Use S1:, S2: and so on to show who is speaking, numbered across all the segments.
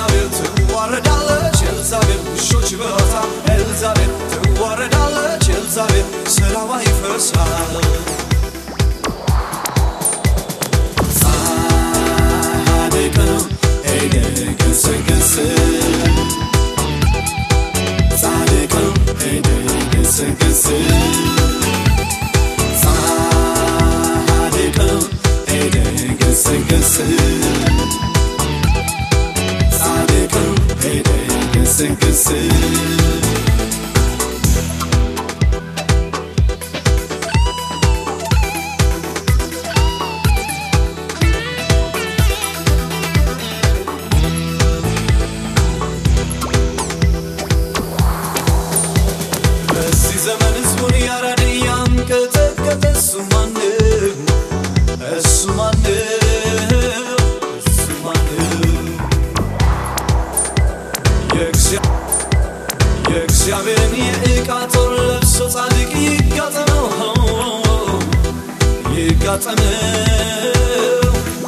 S1: ኤልዛቤል ትዋረዳለች ኤልዛቤል ውሾች በረታ ኤልዛቤል ትዋረዳለች ኤልዛቤል ሰላማ ይፈርሳል you. ይጋጸመው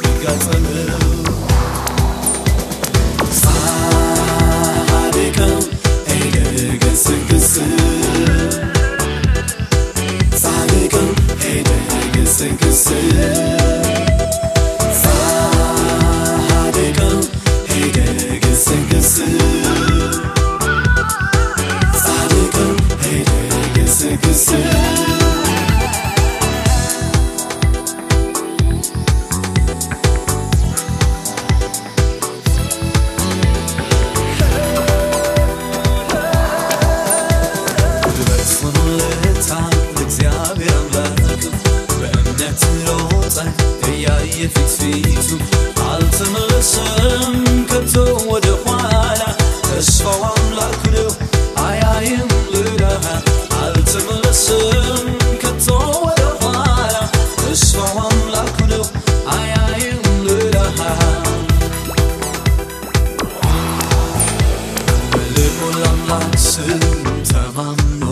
S1: ይጋጸመው ስም ተማምኖ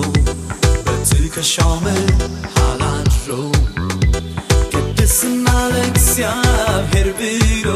S1: በትከሻው መሃል አድሮ ቅድስና ለእግዚአብሔር ብሎ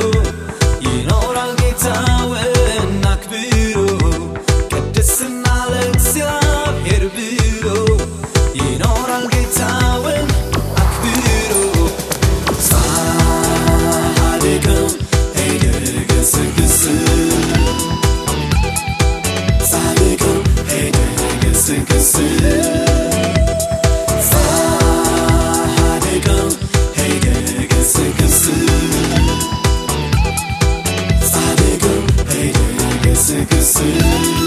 S1: sıkısın